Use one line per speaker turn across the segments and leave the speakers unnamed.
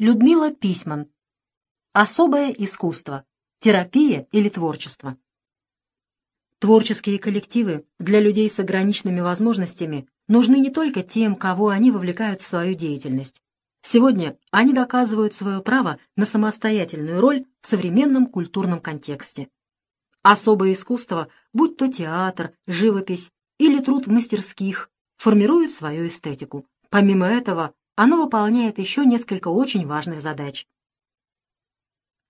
Людмила Письман. Особое искусство. Терапия или творчество. Творческие коллективы для людей с ограниченными возможностями нужны не только тем, кого они вовлекают в свою деятельность. Сегодня они доказывают свое право на самостоятельную роль в современном культурном контексте. Особое искусство, будь то театр, живопись или труд в мастерских, формирует свою эстетику. Помимо этого, оно выполняет еще несколько очень важных задач.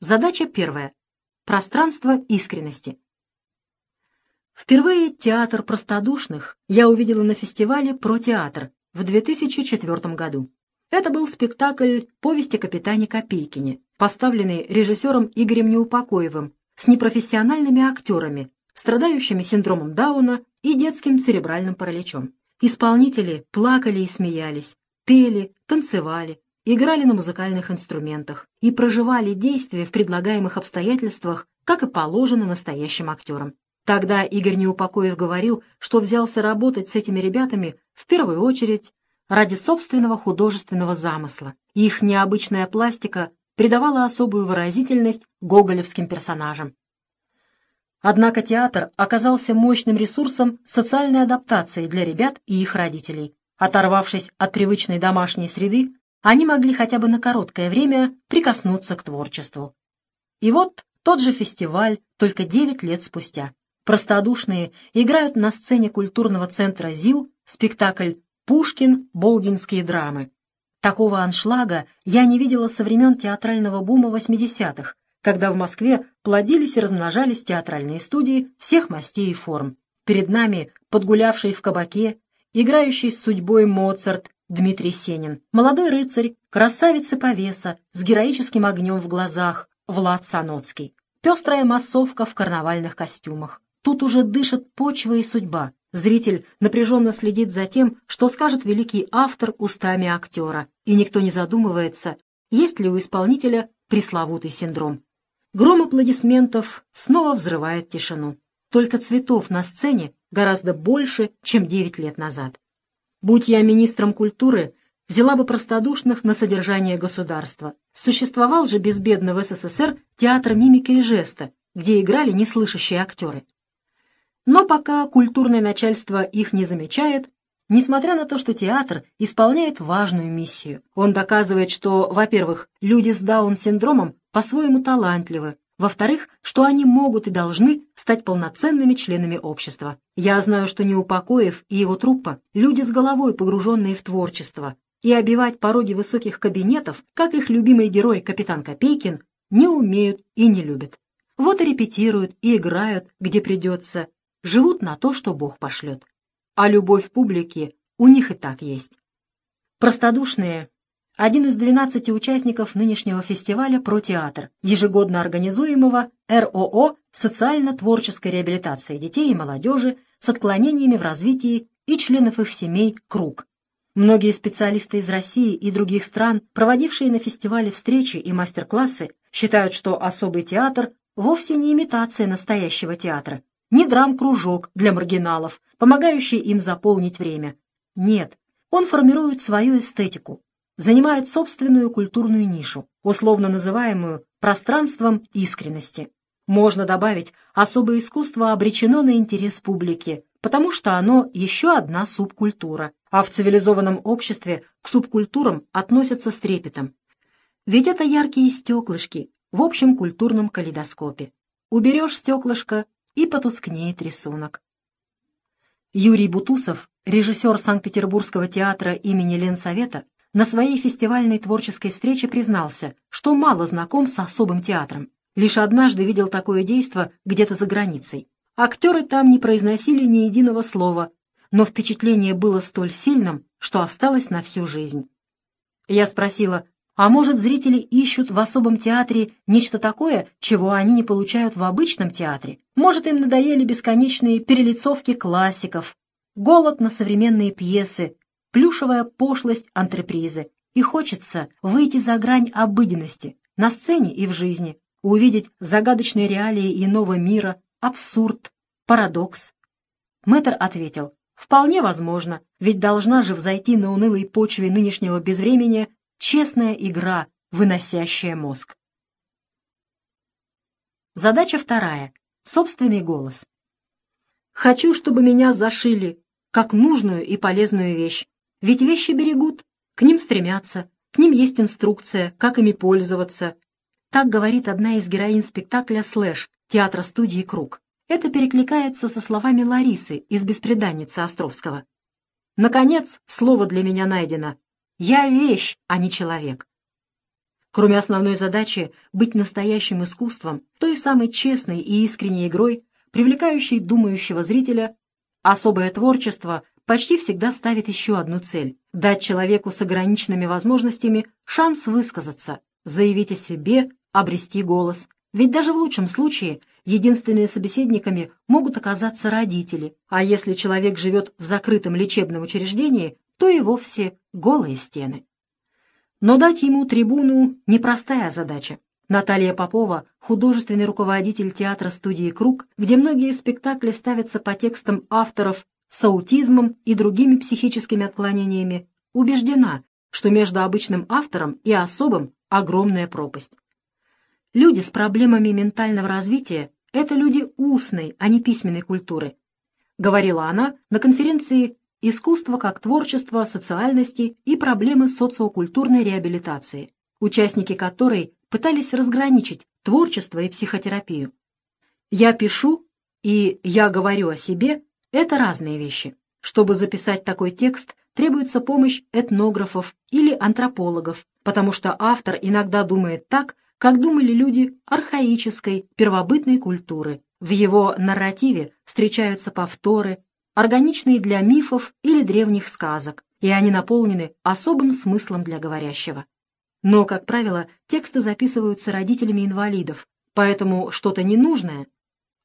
Задача первая. Пространство искренности. Впервые театр простодушных я увидела на фестивале «Про театр» в 2004 году. Это был спектакль «Повести капитане Копейкине», поставленный режиссером Игорем Неупокоевым с непрофессиональными актерами, страдающими синдромом Дауна и детским церебральным параличом. Исполнители плакали и смеялись, пели, танцевали, играли на музыкальных инструментах и проживали действия в предлагаемых обстоятельствах, как и положено настоящим актерам. Тогда Игорь Неупокоев говорил, что взялся работать с этими ребятами в первую очередь ради собственного художественного замысла. Их необычная пластика придавала особую выразительность гоголевским персонажам. Однако театр оказался мощным ресурсом социальной адаптации для ребят и их родителей. Оторвавшись от привычной домашней среды, они могли хотя бы на короткое время прикоснуться к творчеству. И вот тот же фестиваль, только 9 лет спустя. Простодушные играют на сцене культурного центра ЗИЛ спектакль Пушкин, Болдинские драмы. Такого аншлага я не видела со времен театрального бума 80-х, когда в Москве плодились и размножались театральные студии всех мастей и форм. Перед нами, подгулявший в кабаке, играющий с судьбой Моцарт Дмитрий Сенин, молодой рыцарь, красавица повеса с героическим огнем в глазах Влад Саноцкий, пестрая массовка в карнавальных костюмах. Тут уже дышит почва и судьба, Зритель напряженно следит за тем, что скажет великий автор устами актера, и никто не задумывается, есть ли у исполнителя пресловутый синдром. Гром аплодисментов снова взрывает тишину. Только цветов на сцене гораздо больше, чем 9 лет назад. Будь я министром культуры, взяла бы простодушных на содержание государства. Существовал же безбедно в СССР театр мимики и жеста, где играли неслышащие актеры. Но пока культурное начальство их не замечает, несмотря на то, что театр исполняет важную миссию. Он доказывает, что, во-первых, люди с Даун-синдромом по-своему талантливы, во-вторых, что они могут и должны стать полноценными членами общества. Я знаю, что Неупокоев и его труппа – люди с головой, погруженные в творчество, и обивать пороги высоких кабинетов, как их любимый герой капитан Копейкин, не умеют и не любят. Вот и репетируют, и играют, где придется, живут на то, что Бог пошлет. А любовь публики у них и так есть. Простодушные – один из 12 участников нынешнего фестиваля про театр, ежегодно организуемого РОО «Социально-творческой реабилитации детей и молодежи с отклонениями в развитии и членов их семей «Круг». Многие специалисты из России и других стран, проводившие на фестивале встречи и мастер-классы, считают, что особый театр вовсе не имитация настоящего театра, не драм-кружок для маргиналов, помогающий им заполнить время. Нет, он формирует свою эстетику, занимает собственную культурную нишу, условно называемую пространством искренности. Можно добавить, особое искусство обречено на интерес публики, потому что оно еще одна субкультура, а в цивилизованном обществе к субкультурам относятся с трепетом. Ведь это яркие стеклышки в общем культурном калейдоскопе. Уберешь стеклышко, и потускнеет рисунок. Юрий Бутусов, режиссер Санкт-Петербургского театра имени Ленсовета, на своей фестивальной творческой встрече признался, что мало знаком с особым театром. Лишь однажды видел такое действо где-то за границей. Актеры там не произносили ни единого слова, но впечатление было столь сильным, что осталось на всю жизнь. Я спросила, а может, зрители ищут в особом театре нечто такое, чего они не получают в обычном театре? Может, им надоели бесконечные перелицовки классиков, голод на современные пьесы, плюшевая пошлость антрепризы. И хочется выйти за грань обыденности, на сцене и в жизни, увидеть загадочные реалии иного мира, абсурд, парадокс. Мэтр ответил, вполне возможно, ведь должна же взойти на унылой почве нынешнего безвремения честная игра, выносящая мозг. Задача вторая. Собственный голос. Хочу, чтобы меня зашили, как нужную и полезную вещь. Ведь вещи берегут, к ним стремятся, к ним есть инструкция, как ими пользоваться. Так говорит одна из героинь спектакля «Слэш» театра-студии «Круг». Это перекликается со словами Ларисы из «Беспреданницы» Островского. Наконец, слово для меня найдено. Я вещь, а не человек. Кроме основной задачи быть настоящим искусством, той самой честной и искренней игрой, привлекающей думающего зрителя, особое творчество почти всегда ставит еще одну цель — дать человеку с ограниченными возможностями шанс высказаться, заявить о себе, обрести голос. Ведь даже в лучшем случае единственными собеседниками могут оказаться родители, а если человек живет в закрытом лечебном учреждении, то и вовсе голые стены. Но дать ему трибуну – непростая задача. Наталья Попова – художественный руководитель театра-студии «Круг», где многие спектакли ставятся по текстам авторов с аутизмом и другими психическими отклонениями, убеждена, что между обычным автором и особым огромная пропасть. Люди с проблемами ментального развития – это люди устной, а не письменной культуры, говорила она на конференции искусство как творчество социальности и проблемы социокультурной реабилитации, участники которой пытались разграничить творчество и психотерапию. «Я пишу» и «я говорю о себе» — это разные вещи. Чтобы записать такой текст, требуется помощь этнографов или антропологов, потому что автор иногда думает так, как думали люди архаической, первобытной культуры. В его нарративе встречаются повторы, органичные для мифов или древних сказок, и они наполнены особым смыслом для говорящего. Но, как правило, тексты записываются родителями инвалидов, поэтому что-то ненужное,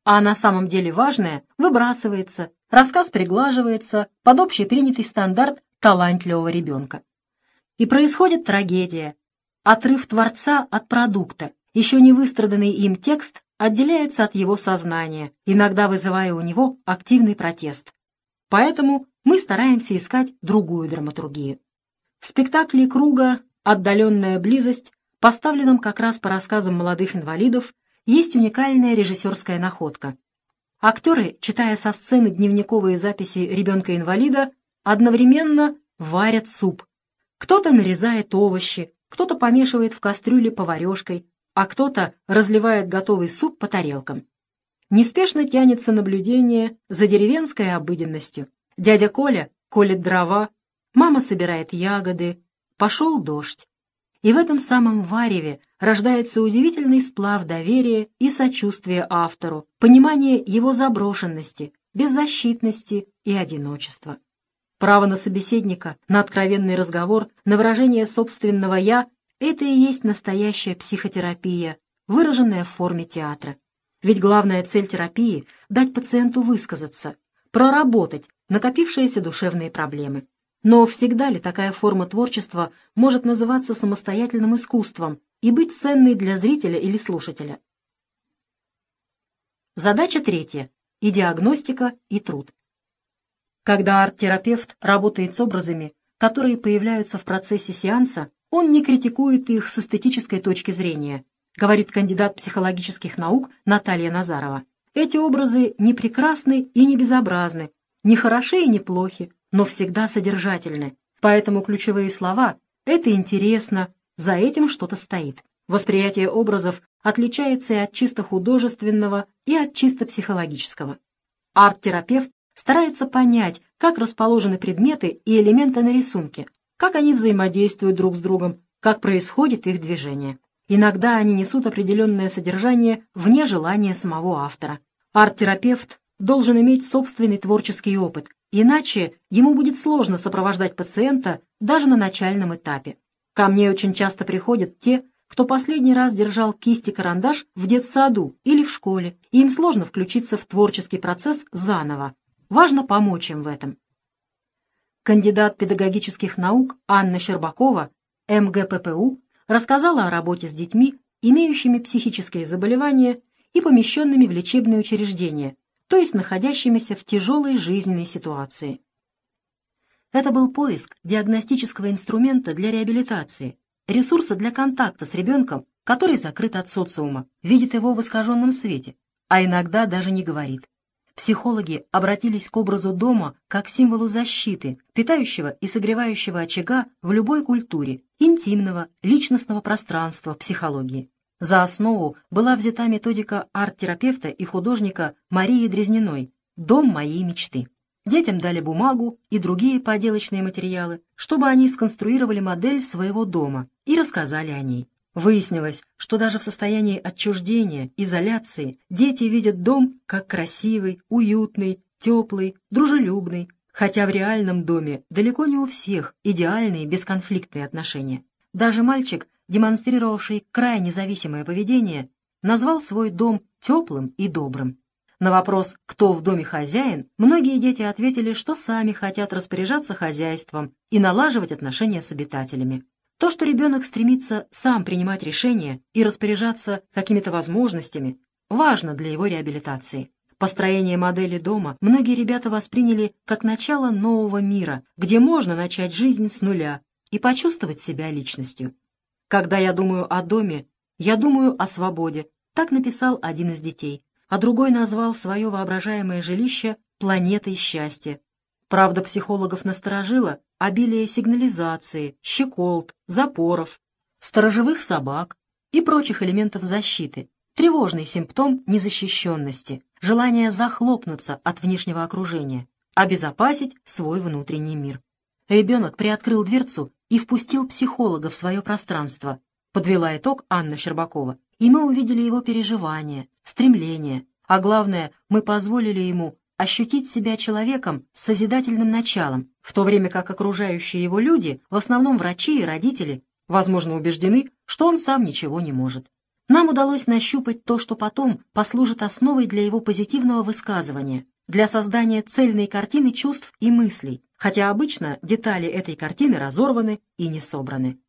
а на самом деле важное, выбрасывается, рассказ приглаживается под общепринятый стандарт талантливого ребенка. И происходит трагедия. Отрыв творца от продукта, еще не выстраданный им текст отделяется от его сознания, иногда вызывая у него активный протест. Поэтому мы стараемся искать другую драматургию. В спектакле «Круга. Отдаленная близость», поставленном как раз по рассказам молодых инвалидов, есть уникальная режиссерская находка. Актеры, читая со сцены дневниковые записи ребенка-инвалида, одновременно варят суп. Кто-то нарезает овощи, кто-то помешивает в кастрюле поварешкой, а кто-то разливает готовый суп по тарелкам. Неспешно тянется наблюдение за деревенской обыденностью. Дядя Коля колет дрова, мама собирает ягоды, пошел дождь. И в этом самом вареве рождается удивительный сплав доверия и сочувствия автору, понимание его заброшенности, беззащитности и одиночества. Право на собеседника, на откровенный разговор, на выражение собственного «я» — это и есть настоящая психотерапия, выраженная в форме театра. Ведь главная цель терапии — дать пациенту высказаться, проработать накопившиеся душевные проблемы. Но всегда ли такая форма творчества может называться самостоятельным искусством и быть ценной для зрителя или слушателя? Задача третья — и диагностика, и труд. Когда арт-терапевт работает с образами, которые появляются в процессе сеанса, он не критикует их с эстетической точки зрения, говорит кандидат психологических наук Наталья Назарова. Эти образы не прекрасны и не безобразны, не хороши и не плохи, но всегда содержательны. Поэтому ключевые слова «это интересно», «за этим что-то стоит». Восприятие образов отличается и от чисто художественного, и от чисто психологического. Арт-терапевт старается понять, как расположены предметы и элементы на рисунке, как они взаимодействуют друг с другом, как происходит их движение. Иногда они несут определенное содержание вне желания самого автора. Арт-терапевт должен иметь собственный творческий опыт, иначе ему будет сложно сопровождать пациента даже на начальном этапе. Ко мне очень часто приходят те, кто последний раз держал кисть и карандаш в детсаду или в школе, и им сложно включиться в творческий процесс заново. Важно помочь им в этом. Кандидат педагогических наук Анна Щербакова, МГППУ, рассказала о работе с детьми, имеющими психические заболевания и помещенными в лечебные учреждения, то есть находящимися в тяжелой жизненной ситуации. Это был поиск диагностического инструмента для реабилитации, ресурса для контакта с ребенком, который закрыт от социума, видит его в искаженном свете, а иногда даже не говорит. Психологи обратились к образу дома как символу защиты, питающего и согревающего очага в любой культуре, интимного, личностного пространства психологии. За основу была взята методика арт-терапевта и художника Марии Дрезниной «Дом моей мечты». Детям дали бумагу и другие поделочные материалы, чтобы они сконструировали модель своего дома и рассказали о ней. Выяснилось, что даже в состоянии отчуждения, изоляции, дети видят дом как красивый, уютный, теплый, дружелюбный, хотя в реальном доме далеко не у всех идеальные бесконфликтные отношения. Даже мальчик, демонстрировавший крайне зависимое поведение, назвал свой дом теплым и добрым. На вопрос «Кто в доме хозяин?» многие дети ответили, что сами хотят распоряжаться хозяйством и налаживать отношения с обитателями. То, что ребенок стремится сам принимать решения и распоряжаться какими-то возможностями, важно для его реабилитации. Построение модели дома многие ребята восприняли как начало нового мира, где можно начать жизнь с нуля и почувствовать себя личностью. «Когда я думаю о доме, я думаю о свободе», так написал один из детей а другой назвал свое воображаемое жилище «планетой счастья». Правда, психологов насторожило обилие сигнализации, щеколд, запоров, сторожевых собак и прочих элементов защиты, тревожный симптом незащищенности, желание захлопнуться от внешнего окружения, обезопасить свой внутренний мир. Ребенок приоткрыл дверцу и впустил психолога в свое пространство, подвела итог Анна Щербакова. И мы увидели его переживания, стремления, а главное, мы позволили ему ощутить себя человеком с созидательным началом, в то время как окружающие его люди, в основном врачи и родители, возможно, убеждены, что он сам ничего не может. Нам удалось нащупать то, что потом послужит основой для его позитивного высказывания, для создания цельной картины чувств и мыслей, хотя обычно детали этой картины разорваны и не собраны.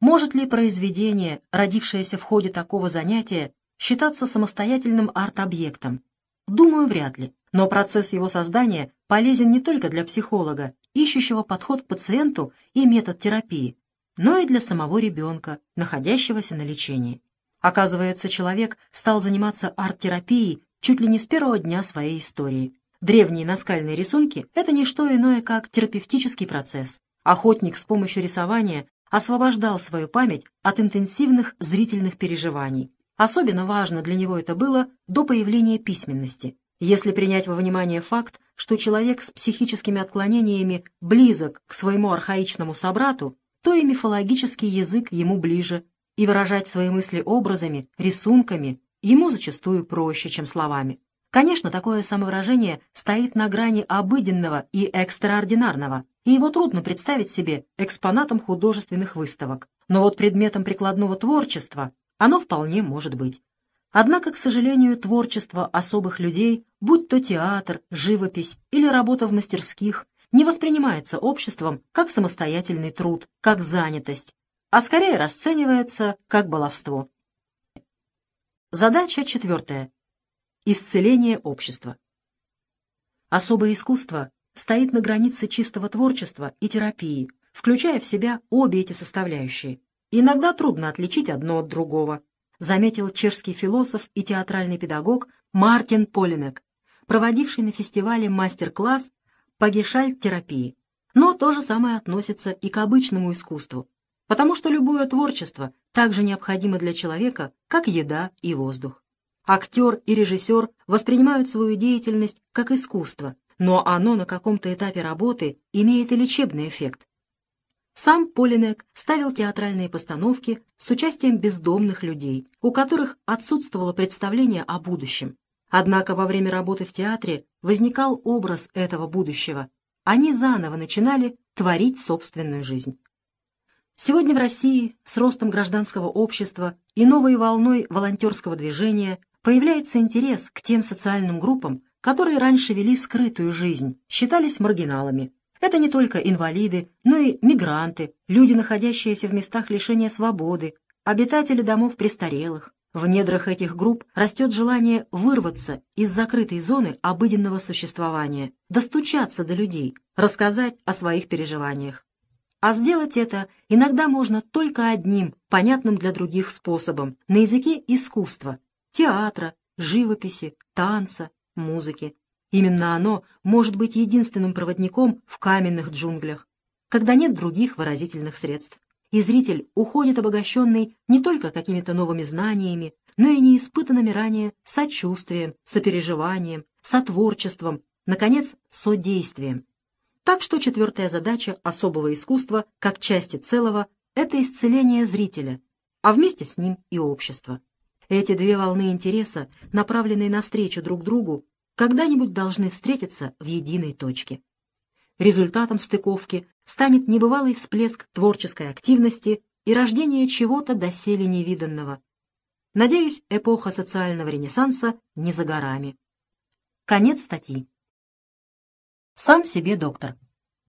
Может ли произведение, родившееся в ходе такого занятия, считаться самостоятельным арт-объектом? Думаю, вряд ли. Но процесс его создания полезен не только для психолога, ищущего подход к пациенту и метод терапии, но и для самого ребенка, находящегося на лечении. Оказывается, человек стал заниматься арт-терапией чуть ли не с первого дня своей истории. Древние наскальные рисунки — это не что иное, как терапевтический процесс. Охотник с помощью рисования освобождал свою память от интенсивных зрительных переживаний. Особенно важно для него это было до появления письменности. Если принять во внимание факт, что человек с психическими отклонениями близок к своему архаичному собрату, то и мифологический язык ему ближе, и выражать свои мысли образами, рисунками ему зачастую проще, чем словами. Конечно, такое самовыражение стоит на грани обыденного и экстраординарного, и его трудно представить себе экспонатом художественных выставок. Но вот предметом прикладного творчества оно вполне может быть. Однако, к сожалению, творчество особых людей, будь то театр, живопись или работа в мастерских, не воспринимается обществом как самостоятельный труд, как занятость, а скорее расценивается как баловство. Задача четвертая. Исцеление общества. Особое искусство стоит на границе чистого творчества и терапии, включая в себя обе эти составляющие. Иногда трудно отличить одно от другого, заметил чешский философ и театральный педагог Мартин Полинек, проводивший на фестивале мастер-класс по гешальт-терапии. Но то же самое относится и к обычному искусству, потому что любое творчество также необходимо для человека, как еда и воздух. Актер и режиссер воспринимают свою деятельность как искусство, но оно на каком-то этапе работы имеет и лечебный эффект. Сам Полинек ставил театральные постановки с участием бездомных людей, у которых отсутствовало представление о будущем. Однако во время работы в театре возникал образ этого будущего. Они заново начинали творить собственную жизнь. Сегодня в России с ростом гражданского общества и новой волной волонтерского движения появляется интерес к тем социальным группам, которые раньше вели скрытую жизнь, считались маргиналами. Это не только инвалиды, но и мигранты, люди, находящиеся в местах лишения свободы, обитатели домов престарелых. В недрах этих групп растет желание вырваться из закрытой зоны обыденного существования, достучаться до людей, рассказать о своих переживаниях. А сделать это иногда можно только одним, понятным для других способом, на языке искусства, театра, живописи, танца, музыки. Именно оно может быть единственным проводником в каменных джунглях, когда нет других выразительных средств. И зритель уходит обогащенный не только какими-то новыми знаниями, но и неиспытанными ранее сочувствием, сопереживанием, сотворчеством, наконец, содействием. Так что четвертая задача особого искусства, как части целого, это исцеление зрителя, а вместе с ним и общества. Эти две волны интереса, направленные навстречу друг другу, когда-нибудь должны встретиться в единой точке. Результатом стыковки станет небывалый всплеск творческой активности и рождение чего-то доселе невиданного. Надеюсь, эпоха социального ренессанса не за горами. Конец статьи. Сам себе доктор.